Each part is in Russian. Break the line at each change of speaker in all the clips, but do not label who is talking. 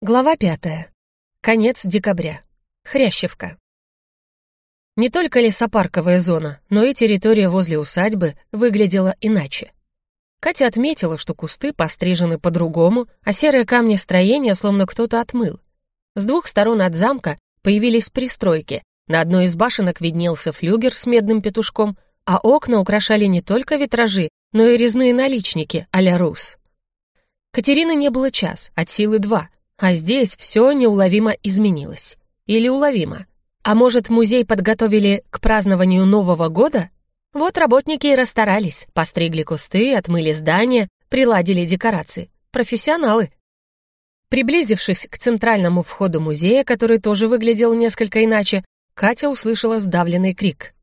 Глава пятая. Конец декабря. Хрящевка. Не только лесопарковая зона, но и территория возле усадьбы выглядела иначе. Катя отметила, что кусты пострижены по-другому, а серые камни строения словно кто-то отмыл. С двух сторон от замка появились пристройки. На одной из башенок виднелся флюгер с медным петушком, а окна украшали не только витражи, но и резные наличники а-ля Рус. Катерины не было час, от силы два — а здесь все неуловимо изменилось. Или уловимо. А может, музей подготовили к празднованию Нового года? Вот работники и расстарались, постригли кусты, отмыли здание, приладили декорации. Профессионалы. Приблизившись к центральному входу музея, который тоже выглядел несколько иначе, Катя услышала сдавленный крик.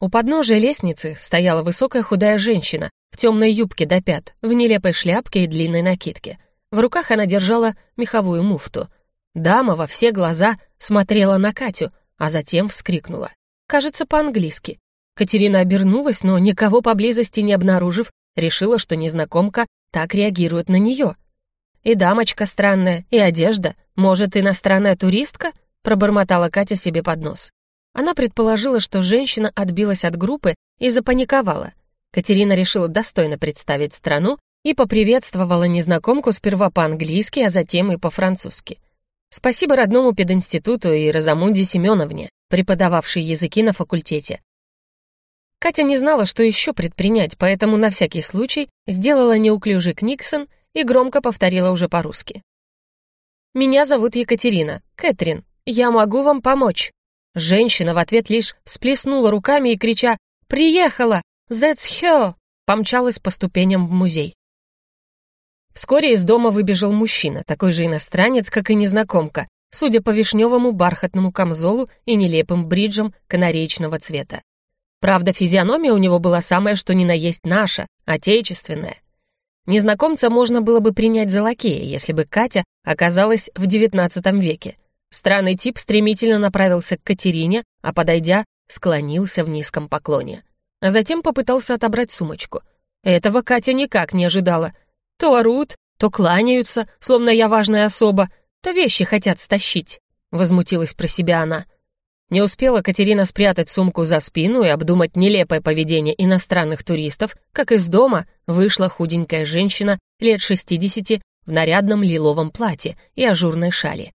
У подножия лестницы стояла высокая худая женщина в темной юбке до пят, в нелепой шляпке и длинной накидке. В руках она держала меховую муфту. Дама во все глаза смотрела на Катю, а затем вскрикнула. Кажется, по-английски. Катерина обернулась, но никого поблизости не обнаружив, решила, что незнакомка так реагирует на нее. «И дамочка странная, и одежда. Может, иностранная туристка?» пробормотала Катя себе под нос. Она предположила, что женщина отбилась от группы и запаниковала. Катерина решила достойно представить страну и поприветствовала незнакомку сперва по-английски, а затем и по-французски. Спасибо родному пединституту и Розамунде Семеновне, преподававшей языки на факультете. Катя не знала, что еще предпринять, поэтому на всякий случай сделала неуклюжий книксон и громко повторила уже по-русски. «Меня зовут Екатерина, Кэтрин. Я могу вам помочь». Женщина в ответ лишь всплеснула руками и, крича «Приехала! That's her!» помчалась по ступеням в музей. Вскоре из дома выбежал мужчина, такой же иностранец, как и незнакомка, судя по вишневому бархатному камзолу и нелепым бриджам канареечного цвета. Правда, физиономия у него была самая что ни на есть наша, отечественная. Незнакомца можно было бы принять за лакея, если бы Катя оказалась в XIX веке. Странный тип стремительно направился к Катерине, а, подойдя, склонился в низком поклоне. А затем попытался отобрать сумочку. Этого Катя никак не ожидала — то орут, то кланяются, словно я важная особа, то вещи хотят стащить», — возмутилась про себя она. Не успела Катерина спрятать сумку за спину и обдумать нелепое поведение иностранных туристов, как из дома вышла худенькая женщина лет шестидесяти в нарядном лиловом платье и ажурной шали.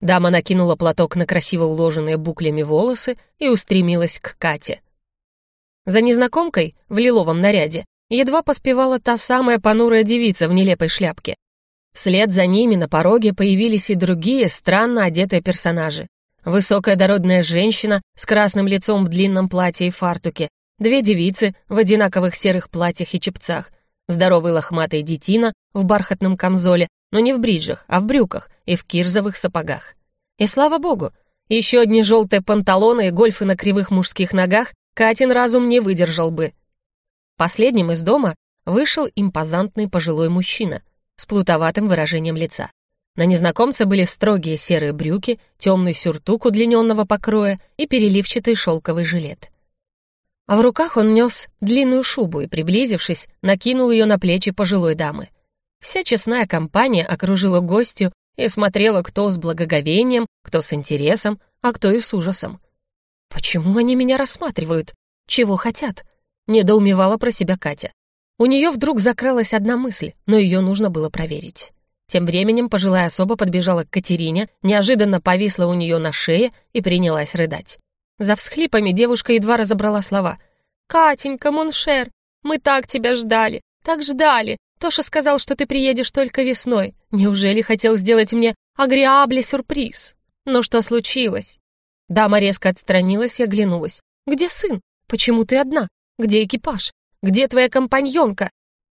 Дама накинула платок на красиво уложенные буклями волосы и устремилась к Кате. За незнакомкой в лиловом наряде едва поспевала та самая понурая девица в нелепой шляпке. Вслед за ними на пороге появились и другие странно одетые персонажи. Высокая дородная женщина с красным лицом в длинном платье и фартуке, две девицы в одинаковых серых платьях и чепцах, здоровый лохматый детина в бархатном камзоле, но не в бриджах, а в брюках и в кирзовых сапогах. И слава богу, еще одни желтые панталоны и гольфы на кривых мужских ногах Катин разум не выдержал бы. Последним из дома вышел импозантный пожилой мужчина с плутоватым выражением лица. На незнакомце были строгие серые брюки, темный сюртук удлиненного покроя и переливчатый шелковый жилет. А в руках он нес длинную шубу и, приблизившись, накинул ее на плечи пожилой дамы. Вся честная компания окружила гостью и смотрела, кто с благоговением, кто с интересом, а кто и с ужасом. «Почему они меня рассматривают? Чего хотят?» Недоумевала про себя Катя. У нее вдруг закралась одна мысль, но ее нужно было проверить. Тем временем пожилая особа подбежала к Катерине, неожиданно повисла у нее на шее и принялась рыдать. За всхлипами девушка едва разобрала слова. «Катенька, mon cher, мы так тебя ждали, так ждали. Тоша сказал, что ты приедешь только весной. Неужели хотел сделать мне agréable сюрприз? Но что случилось?» Дама резко отстранилась и оглянулась. «Где сын? Почему ты одна? Где экипаж? Где твоя компаньонка?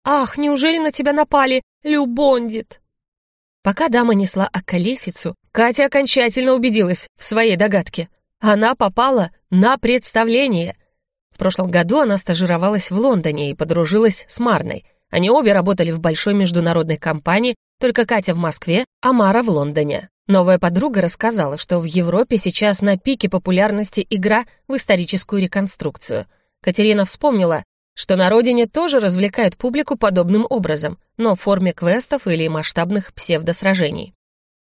Ах, неужели на тебя напали? Le bandit!» Пока дама несла околесицу, Катя окончательно убедилась в своей догадке. Она попала на представление. В прошлом году она стажировалась в Лондоне и подружилась с Марной. Они обе работали в большой международной компании, только Катя в Москве, а Мара в Лондоне. Новая подруга рассказала, что в Европе сейчас на пике популярности игра в историческую реконструкцию — Катерина вспомнила, что на родине тоже развлекают публику подобным образом, но в форме квестов или масштабных псевдосражений.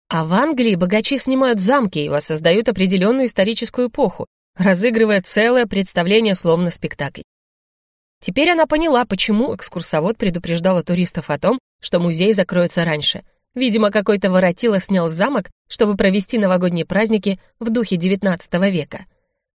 А в Англии богачи снимают замки и воссоздают определенную историческую эпоху, разыгрывая целое представление словно спектакль. Теперь она поняла, почему экскурсовод предупреждала туристов о том, что музей закроется раньше. Видимо, какой-то воротило снял замок, чтобы провести новогодние праздники в духе XIX века.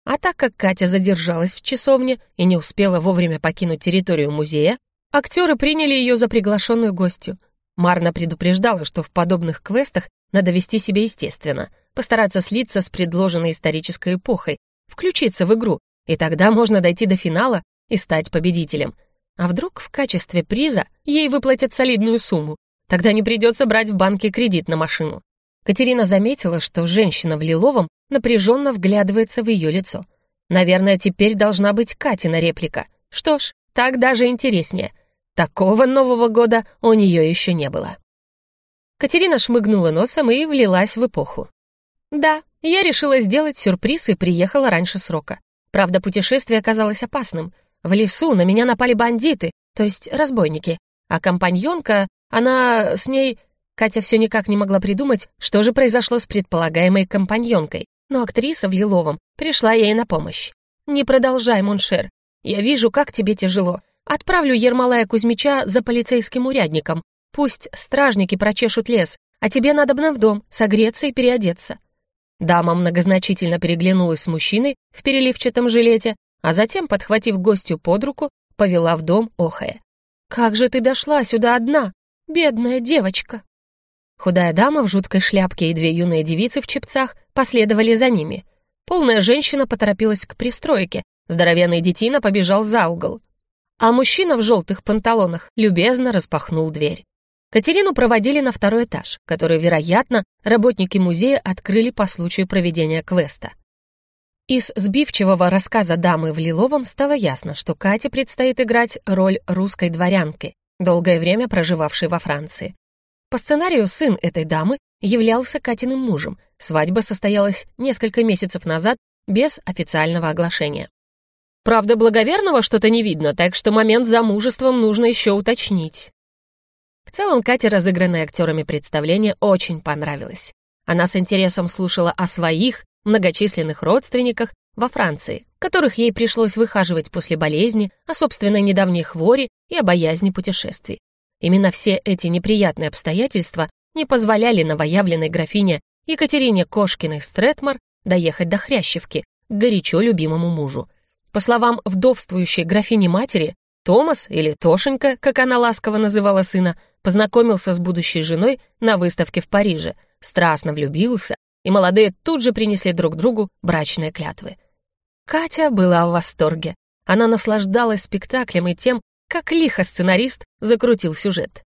А так как Катя задержалась в часовне и не успела вовремя покинуть территорию музея, актеры приняли ее за приглашенную гостью. Марна предупреждала, что в подобных квестах надо вести себя естественно, постараться слиться с предложенной исторической эпохой, включиться в игру, и тогда можно дойти до финала и стать победителем. А вдруг в качестве приза ей выплатят солидную сумму? Тогда не придется брать в банке кредит на машину. Катерина заметила, что женщина в лиловом напряженно вглядывается в ее лицо. Наверное, теперь должна быть Катина реплика. Что ж, так даже интереснее. Такого Нового года у нее еще не было. Катерина шмыгнула носом и влилась в эпоху. Да, я решила сделать сюрприз и приехала раньше срока. Правда, путешествие оказалось опасным. В лесу на меня напали бандиты, то есть разбойники. А компаньонка, она с ней... Катя все никак не могла придумать, что же произошло с предполагаемой компаньонкой. Но актриса в лиловом пришла ей на помощь. «Не продолжай, mon cher. Я вижу, как тебе тяжело. Отправлю Ермолая Кузьмича за полицейским урядником. Пусть стражники прочешут лес, а тебе надо бы в дом согреться и переодеться». Дама многозначительно переглянулась с мужчиной в переливчатом жилете, а затем, подхватив гостью под руку, повела в дом, охая. «Как же ты дошла сюда одна, бедная девочка!» Худая дама в жуткой шляпке и две юные девицы в чепцах последовали за ними. Полная женщина поторопилась к пристройке, здоровенный детина побежал за угол. А мужчина в желтых панталонах любезно распахнул дверь. Катерину проводили на второй этаж, который, вероятно, работники музея открыли по случаю проведения квеста. Из сбивчивого рассказа дамы в Лиловом стало ясно, что Кате предстоит играть роль русской дворянки, долгое время проживавшей во Франции. По сценарию сын этой дамы являлся Катиным мужем. Свадьба состоялась несколько месяцев назад без официального оглашения. Правда, благоверного что-то не видно, так что момент замужеством нужно еще уточнить. В целом, Кате разыгранное актерами представление очень понравилось. Она с интересом слушала о своих многочисленных родственниках во Франции, которых ей пришлось выхаживать после болезни, о собственной недавней хвори и о боязни путешествий. Именно все эти неприятные обстоятельства не позволяли новоявленной графине Екатерине Кошкиной Стретмар доехать до Хрящевки, к горячо любимому мужу. По словам вдовствующей графини-матери, Томас, или Тошенька, как она ласково называла сына, познакомился с будущей женой на выставке в Париже, страстно влюбился, и молодые тут же принесли друг другу брачные клятвы. Катя была в восторге. Она наслаждалась спектаклем и тем, как лихо сценарист закрутил сюжет.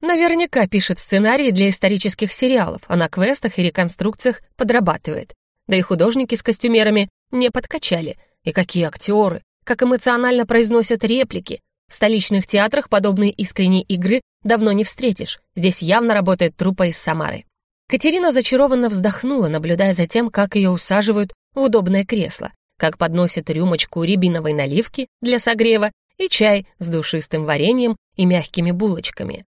Наверняка пишет сценарии для исторических сериалов, а на квестах и реконструкциях подрабатывает. Да и художники с костюмерами не подкачали. И какие актеры, как эмоционально произносят реплики. В столичных театрах подобные искренней игры давно не встретишь. Здесь явно работает труппа из Самары. Катерина зачарованно вздохнула, наблюдая за тем, как ее усаживают в удобное кресло, как подносят рюмочку рябиновой наливки для согрева и чай с душистым вареньем и мягкими булочками.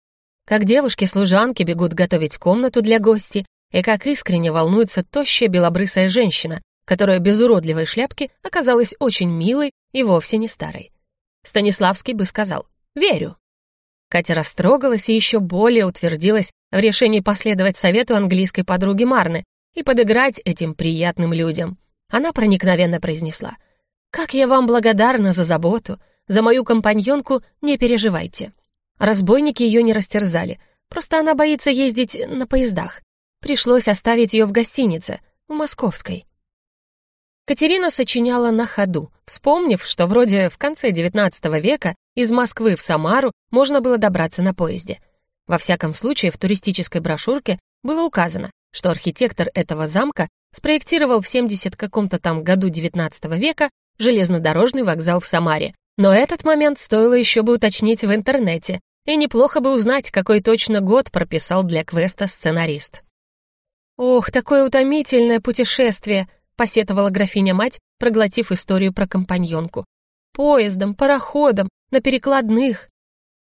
Как девушки-служанки бегут готовить комнату для гостей, и как искренне волнуется тощая белобрысая женщина, которая без уродливой шляпки оказалась очень милой и вовсе не старой. Станиславский бы сказал «Верю». Катя растрогалась и еще более утвердилась в решении последовать совету английской подруги Марны и подыграть этим приятным людям. Она проникновенно произнесла «Как я вам благодарна за заботу, за мою компаньонку не переживайте». Разбойники ее не растерзали, просто она боится ездить на поездах. Пришлось оставить ее в гостинице, в Московской. Катерина сочиняла на ходу, вспомнив, что вроде в конце XIX века из Москвы в Самару можно было добраться на поезде. Во всяком случае, в туристической брошюрке было указано, что архитектор этого замка спроектировал в 70 каком-то там году XIX века железнодорожный вокзал в Самаре. Но этот момент стоило еще бы уточнить в интернете, и неплохо бы узнать, какой точно год прописал для квеста сценарист. «Ох, такое утомительное путешествие!» — посетовала графиня-мать, проглотив историю про компаньонку. «Поездом, пароходом, на перекладных.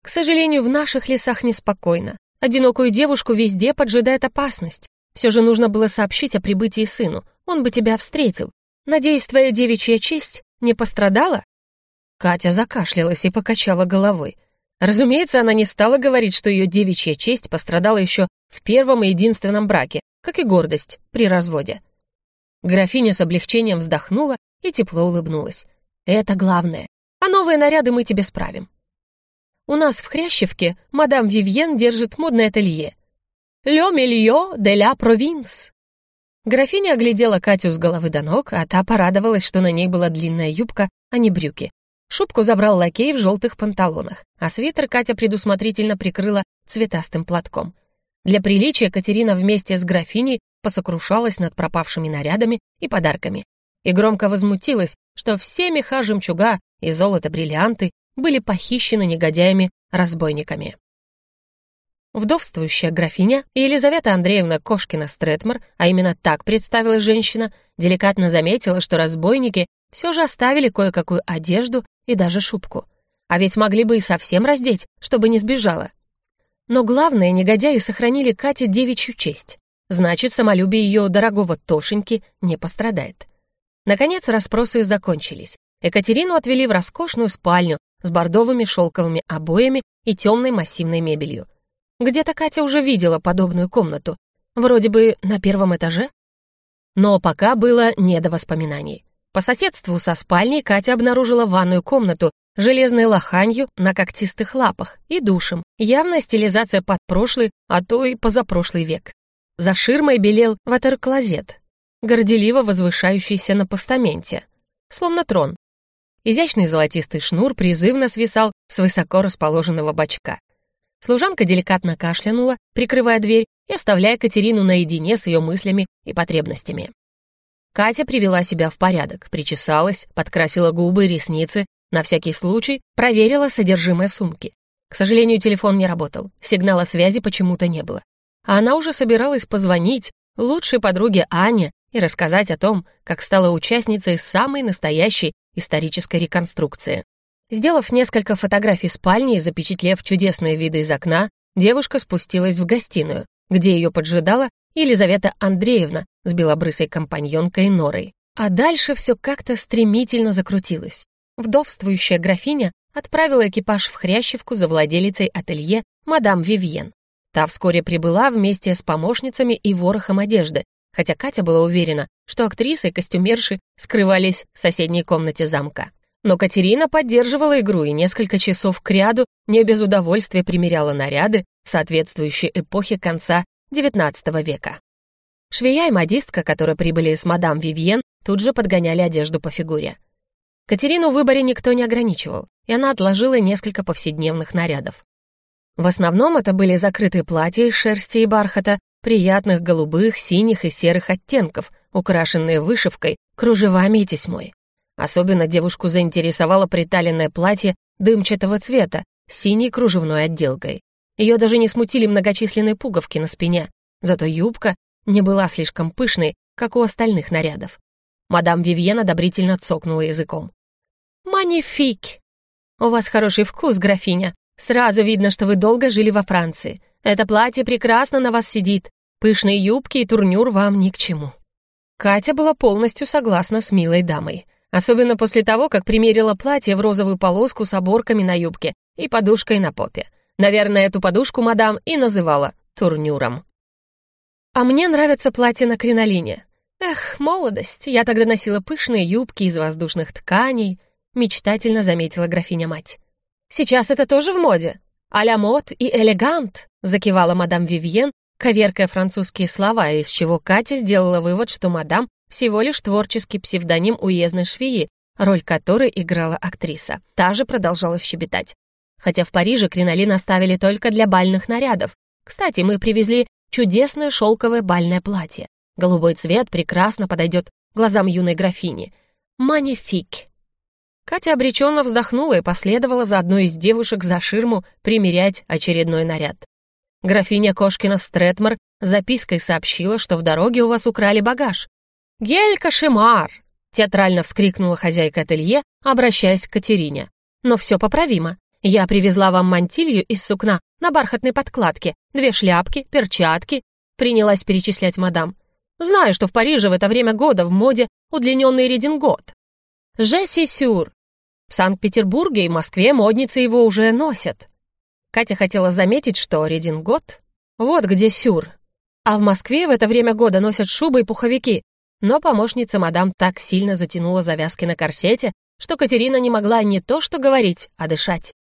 К сожалению, в наших лесах неспокойно. Одинокую девушку везде поджидает опасность. Все же нужно было сообщить о прибытии сыну, он бы тебя встретил. Надеюсь, твоя девичья честь не пострадала?» Катя закашлялась и покачала головой. Разумеется, она не стала говорить, что ее девичья честь пострадала еще в первом и единственном браке, как и гордость при разводе. Графиня с облегчением вздохнула и тепло улыбнулась. «Это главное. А новые наряды мы тебе справим. У нас в Хрящевке мадам Вивьен держит модное ателье. «Ле мильо де ля провинс». Графиня оглядела Катю с головы до ног, а та порадовалась, что на ней была длинная юбка, а не брюки. Шубку забрал лакей в желтых панталонах, а свитер Катя предусмотрительно прикрыла цветастым платком. Для приличия Катерина вместе с графиней посокрушалась над пропавшими нарядами и подарками и громко возмутилась, что все меха жемчуга и золото-бриллианты были похищены негодяями-разбойниками. Вдовствующая графиня Елизавета Андреевна Кошкина-Стретмор, а именно так представилась женщина, деликатно заметила, что разбойники все же оставили кое-какую одежду и даже шубку. А ведь могли бы и совсем раздеть, чтобы не сбежала. Но главное, негодяи сохранили Кате девичью честь. Значит, самолюбие ее дорогого Тошеньки не пострадает. Наконец расспросы закончились. Екатерину отвели в роскошную спальню с бордовыми шелковыми обоями и темной массивной мебелью. Где-то Катя уже видела подобную комнату. Вроде бы на первом этаже. Но пока было не до воспоминаний. По соседству со спальней Катя обнаружила ванную комнату железной лоханью на когтистых лапах и душем. Явная стилизация под прошлый, а то и позапрошлый век. За ширмой белел ватерклозет, горделиво возвышающийся на постаменте, словно трон. Изящный золотистый шнур призывно свисал с высоко расположенного бачка. Служанка деликатно кашлянула, прикрывая дверь и оставляя Катерину наедине с ее мыслями и потребностями. Катя привела себя в порядок, причесалась, подкрасила губы и ресницы, на всякий случай проверила содержимое сумки. К сожалению, телефон не работал, сигнала связи почему-то не было. А она уже собиралась позвонить лучшей подруге Ане и рассказать о том, как стала участницей самой настоящей исторической реконструкции. Сделав несколько фотографий спальни и запечатлев чудесные виды из окна, девушка спустилась в гостиную, где ее поджидала Елизавета Андреевна с белобрысой компаньонкой Норой. А дальше все как-то стремительно закрутилось. Вдовствующая графиня отправила экипаж в Хрящевку за владелицей ателье мадам Вивьен. Та вскоре прибыла вместе с помощницами и ворохом одежды, хотя Катя была уверена, что актрисы и костюмерши скрывались в соседней комнате замка. Но Катерина поддерживала игру и несколько часов кряду не без удовольствия примеряла наряды, соответствующие эпохе конца XIX века. Швея и модистка, которые прибыли с мадам Вивьен, тут же подгоняли одежду по фигуре. Катерину в выборе никто не ограничивал, и она отложила несколько повседневных нарядов. В основном это были закрытые платья из шерсти и бархата, приятных голубых, синих и серых оттенков, украшенные вышивкой, кружевами и тесьмой. Особенно девушку заинтересовало приталенное платье дымчатого цвета с синей кружевной отделкой. Ее даже не смутили многочисленные пуговки на спине, зато юбка не была слишком пышной, как у остальных нарядов. Мадам Вивьен одобрительно цокнула языком. «Манифик! У вас хороший вкус, графиня. Сразу видно, что вы долго жили во Франции. Это платье прекрасно на вас сидит. Пышные юбки и турнюр вам ни к чему». Катя была полностью согласна с милой дамой. Особенно после того, как примерила платье в розовую полоску с оборками на юбке и подушкой на попе. Наверное, эту подушку мадам и называла турнюром. «А мне нравятся платья на кринолине. Эх, молодость, я тогда носила пышные юбки из воздушных тканей», мечтательно заметила графиня-мать. «Сейчас это тоже в моде. «А-ля мод и элегант», — закивала мадам Вивьен, коверкая французские слова, из чего Катя сделала вывод, что мадам всего лишь творческий псевдоним уездной швеи, роль которой играла актриса. Та же продолжала щебетать. Хотя в Париже кринолин оставили только для бальных нарядов. Кстати, мы привезли чудесное шелковое бальное платье. Голубой цвет прекрасно подойдет глазам юной графини. Манифик. Катя обреченно вздохнула и последовала за одной из девушек за ширму примерять очередной наряд. Графиня Кошкина Стретмор запиской сообщила, что в дороге у вас украли багаж. «Гель кошемар!» — театрально вскрикнула хозяйка ателье, обращаясь к Катерине. «Но все поправимо. Я привезла вам мантилью из сукна на бархатной подкладке, две шляпки, перчатки, принялась перечислять мадам. «Знаю, что в Париже в это время года в моде удлиненный редингот. Жесси Сюр. В Санкт-Петербурге и Москве модницы его уже носят». Катя хотела заметить, что редингот — вот где Сюр. А в Москве в это время года носят шубы и пуховики, но помощница мадам так сильно затянула завязки на корсете, что Катерина не могла не то что говорить, а дышать.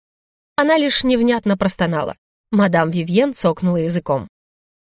Она лишь невнятно простонала. Мадам Вивьен цокнула языком.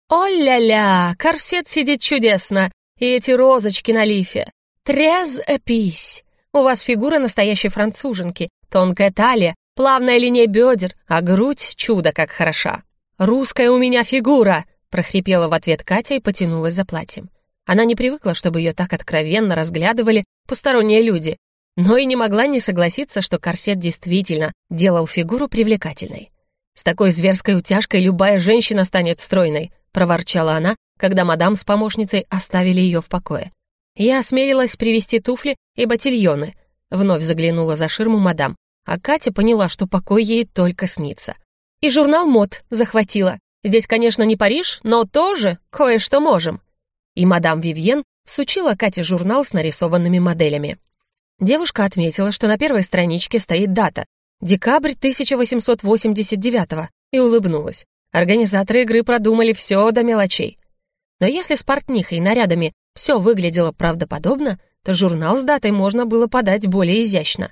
«О-ля-ля, корсет сидит чудесно, и эти розочки на лифе. Трез эпись. У вас фигура настоящей француженки, тонкая талия, плавная линия бедер, а грудь чудо как хороша. Русская у меня фигура!» прохрипела в ответ Катя и потянулась за платьем. Она не привыкла, чтобы ее так откровенно разглядывали посторонние люди, но и не могла не согласиться, что корсет действительно делал фигуру привлекательной. «С такой зверской утяжкой любая женщина станет стройной», — проворчала она, когда мадам с помощницей оставили ее в покое. Я осмелилась привезти туфли и ботильоны. Вновь заглянула за ширму мадам, а Катя поняла, что покой ей только снится. И журнал мод захватила. Здесь, конечно, не Париж, но тоже кое-что можем. И мадам Вивьен всучила Кате журнал с нарисованными моделями. Девушка отметила, что на первой страничке стоит дата — декабрь 1889 и улыбнулась. Организаторы игры продумали все до мелочей. Но если с портнихой и нарядами все выглядело правдоподобно, то журнал с датой можно было подать более изящно.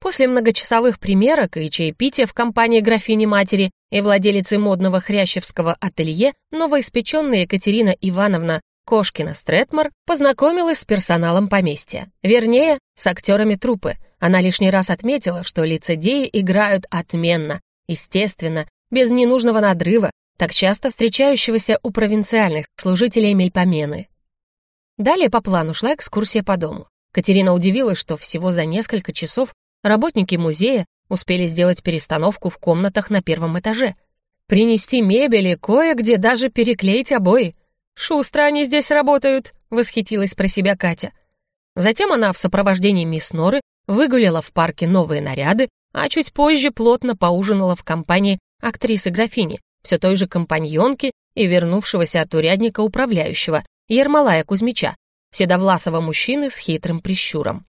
После многочасовых примерок и чаепития в компании графини-матери и владелицы модного хрящевского ателье новоиспеченная Екатерина Ивановна Кошкина-Стретмар познакомилась с персоналом поместья, вернее, с актерами труппы. Она лишний раз отметила, что лицедеи играют отменно, естественно, без ненужного надрыва, так часто встречающегося у провинциальных служителей Мельпомены. Далее по плану шла экскурсия по дому. Катерина удивилась, что всего за несколько часов работники музея успели сделать перестановку в комнатах на первом этаже, принести мебель и кое-где даже переклеить обои. «Шустро они здесь работают», — восхитилась про себя Катя. Затем она в сопровождении мисс Норы выгуляла в парке новые наряды, а чуть позже плотно поужинала в компании актрисы-графини, все той же компаньонки и вернувшегося от урядника управляющего, Ермолая Кузьмича, седовласого мужчины с хитрым прищуром.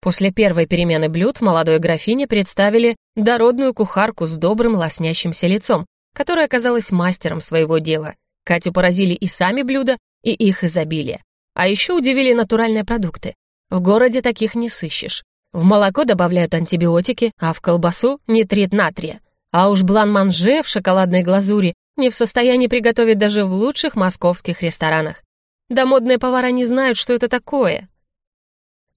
После первой перемены блюд молодой графине представили дородную кухарку с добрым лоснящимся лицом, которая оказалась мастером своего дела — Катю поразили и сами блюда, и их изобилие. А еще удивили натуральные продукты. В городе таких не сыщешь. В молоко добавляют антибиотики, а в колбасу — нитрит натрия. А уж блан-манже в шоколадной глазури не в состоянии приготовить даже в лучших московских ресторанах. Да модные повара не знают, что это такое.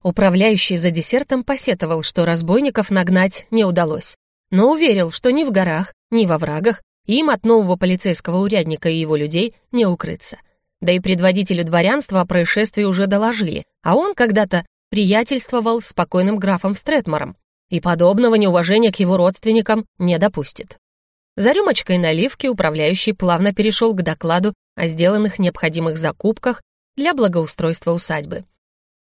Управляющий за десертом посетовал, что разбойников нагнать не удалось, но уверил, что ни в горах, ни во врагах им от нового полицейского урядника и его людей не укрыться. Да и предводителю дворянства о происшествии уже доложили, а он когда-то приятельствовал с покойным графом Стретмором и подобного неуважения к его родственникам не допустит. За рюмочкой наливки управляющий плавно перешел к докладу о сделанных необходимых закупках для благоустройства усадьбы.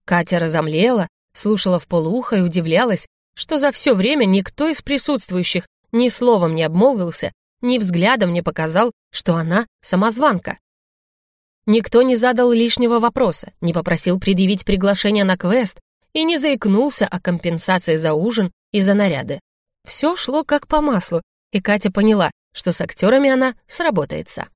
Катя разомлела, слушала в полуухо и удивлялась, что за все время никто из присутствующих ни словом не обмолвился ни взглядом не показал, что она самозванка. Никто не задал лишнего вопроса, не попросил предъявить приглашение на квест и не заикнулся о компенсации за ужин и за наряды. Все шло как по маслу, и Катя поняла, что с актерами она сработается.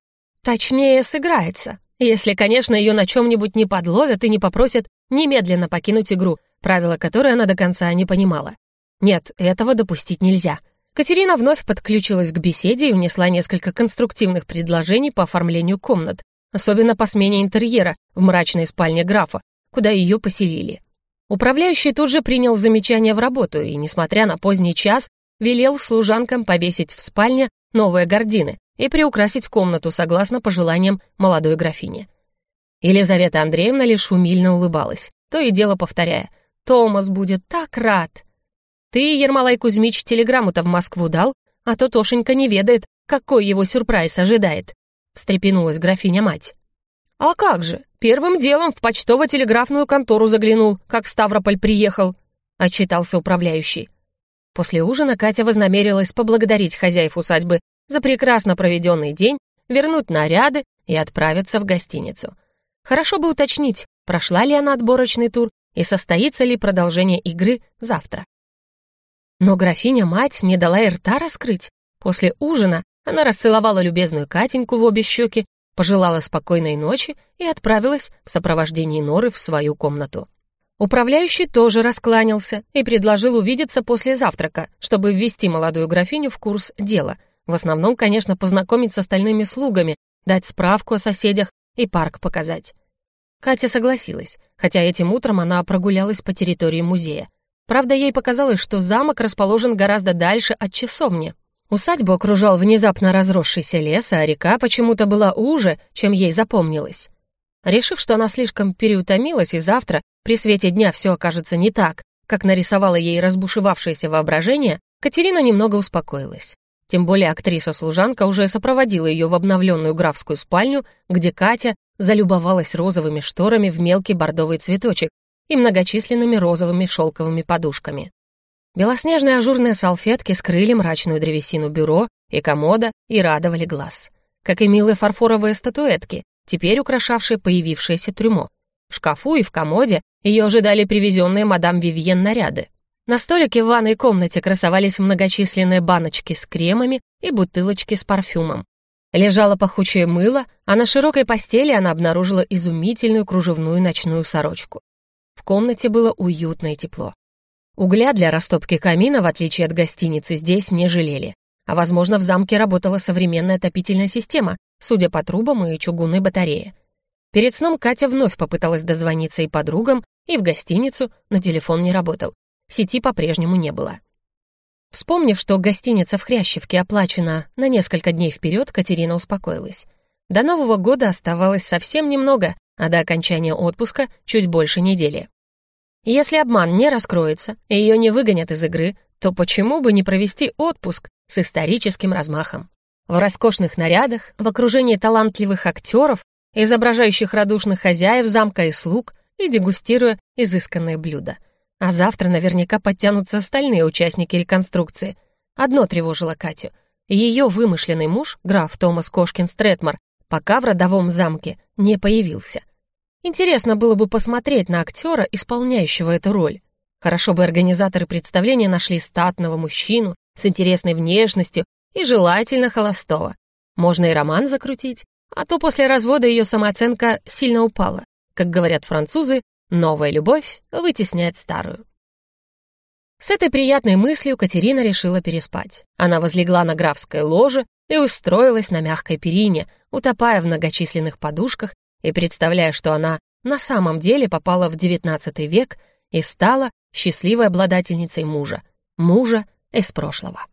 Точнее, сыграется, если, конечно, ее на чем-нибудь не подловят и не попросят немедленно покинуть игру, правила которой она до конца не понимала. Нет, этого допустить нельзя. Катерина вновь подключилась к беседе и внесла несколько конструктивных предложений по оформлению комнат, особенно по смене интерьера в мрачной спальне графа, куда ее поселили. Управляющий тут же принял замечание в работу и, несмотря на поздний час, велел служанкам повесить в спальне новые гардины и приукрасить комнату согласно пожеланиям молодой графини. Елизавета Андреевна лишь умильно улыбалась, то и дело повторяя «Томас будет так рад!» Ты, Ермолай Кузьмич, телеграмму-то в Москву дал, а то Тошенька не ведает, какой его сюрприз ожидает», — встрепенулась графиня-мать. «А как же, первым делом в почтово-телеграфную контору заглянул, как в Ставрополь приехал», — отчитался управляющий. После ужина Катя вознамерилась поблагодарить хозяев усадьбы за прекрасно проведенный день вернуть наряды и отправиться в гостиницу. Хорошо бы уточнить, прошла ли она отборочный тур и состоится ли продолжение игры завтра. Но графиня-мать не дала и рта раскрыть. После ужина она расцеловала любезную Катеньку в обе щеки, пожелала спокойной ночи и отправилась в сопровождении Норы в свою комнату. Управляющий тоже раскланялся и предложил увидеться после завтрака, чтобы ввести молодую графиню в курс дела. В основном, конечно, познакомить с остальными слугами, дать справку о соседях и парк показать. Катя согласилась, хотя этим утром она прогулялась по территории музея. Правда, ей показалось, что замок расположен гораздо дальше от часовни. Усадьбу окружал внезапно разросшийся лес, а река почему-то была уже, чем ей запомнилось. Решив, что она слишком переутомилась и завтра при свете дня все окажется не так, как нарисовало ей разбушевавшееся воображение, Катерина немного успокоилась. Тем более актриса-служанка уже сопроводила ее в обновленную графскую спальню, где Катя залюбовалась розовыми шторами в мелкий бордовый цветочек и многочисленными розовыми шелковыми подушками. Белоснежные ажурные салфетки скрыли мрачную древесину бюро и комода и радовали глаз. Как и милые фарфоровые статуэтки, теперь украшавшие появившееся трюмо. В шкафу и в комоде ее ожидали привезенные мадам Вивьен наряды. На столике в ванной комнате красовались многочисленные баночки с кремами и бутылочки с парфюмом. Лежало пахучее мыло, а на широкой постели она обнаружила изумительную кружевную ночную сорочку. В комнате было уютно и тепло. Угля для растопки камина, в отличие от гостиницы, здесь не жалели. А, возможно, в замке работала современная отопительная система, судя по трубам и чугунной батарее. Перед сном Катя вновь попыталась дозвониться и подругам, и в гостиницу, но телефон не работал. Сети по-прежнему не было. Вспомнив, что гостиница в Хрящевке оплачена на несколько дней вперед, Катерина успокоилась. До Нового года оставалось совсем немного, а до окончания отпуска чуть больше недели. Если обман не раскроется и ее не выгонят из игры, то почему бы не провести отпуск с историческим размахом? В роскошных нарядах, в окружении талантливых актеров изображающих радушных хозяев замка и слуг, и дегустируя изысканные блюда. А завтра наверняка подтянутся остальные участники реконструкции. Одно тревожило Катю. Ее вымышленный муж, граф Томас Кошкин-Стретмар, пока в родовом замке не появился. Интересно было бы посмотреть на актера, исполняющего эту роль. Хорошо бы организаторы представления нашли статного мужчину с интересной внешностью и желательно холостого. Можно и роман закрутить, а то после развода ее самооценка сильно упала. Как говорят французы, новая любовь вытесняет старую. С этой приятной мыслью Катерина решила переспать. Она возлегла на графское ложе и устроилась на мягкой перине, утопая в многочисленных подушках и представляя, что она на самом деле попала в XIX век и стала счастливой обладательницей мужа, мужа из прошлого.